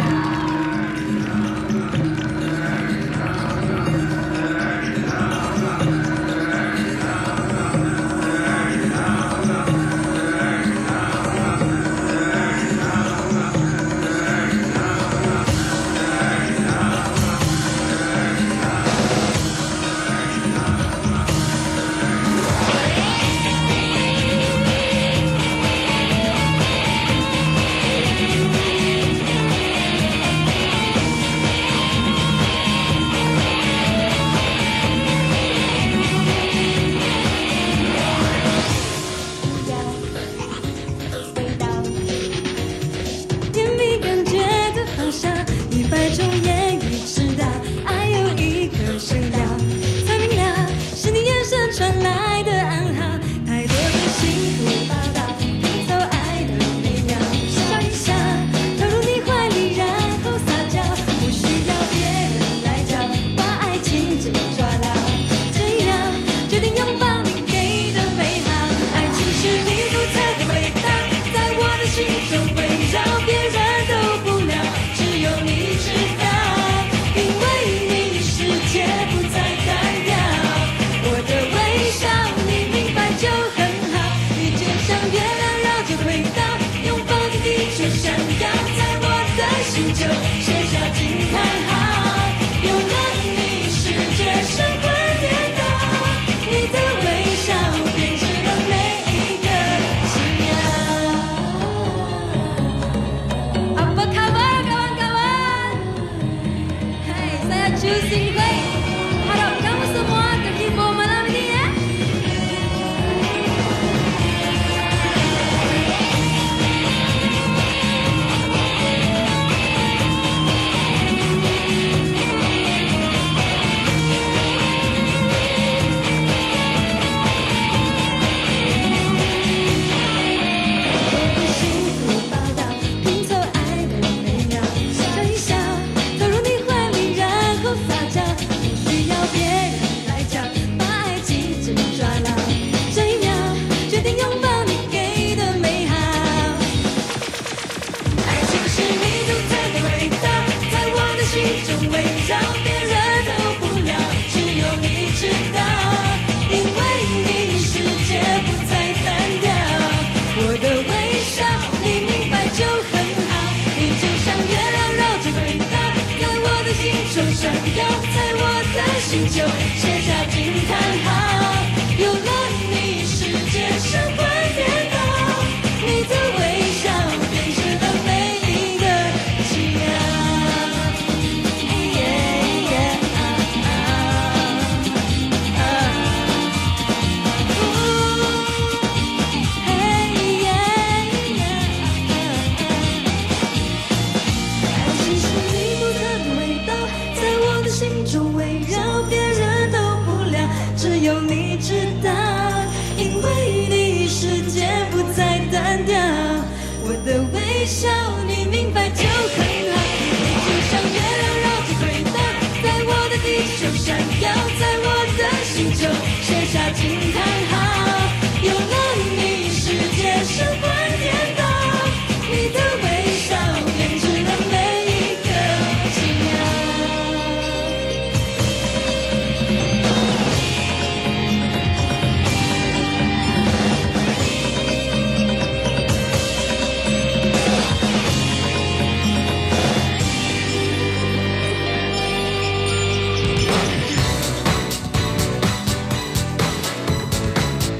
you teacher. 要在我的星球写下惊叹号。